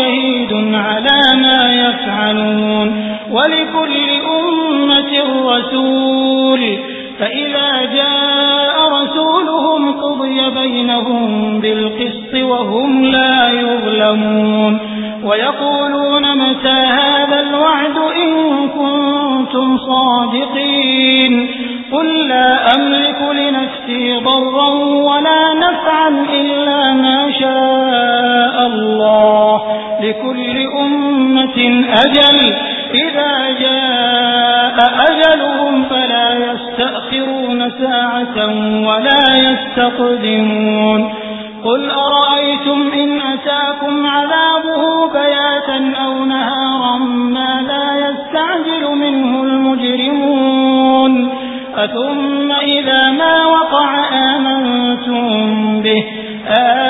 شهيد على ما يفعلون ولكل أمة رسول فإذا جاء رسولهم قضي بينهم بالقسط وهم لا يظلمون ويقولون متى هذا الوعد إن كنتم صادقين قل لا أملك لنفسي ضرا ولا نفعا إلا لكل أمة أجل. إذا جاء أجلهم فلا يستأخرون ساعة ولا يستقدمون. قل أرأيتم إن أتاكم عذابه بياتا أو نهارا ما لا يستعجل منه المجرمون. أثم إذا ما وقع آمنتم به. الآن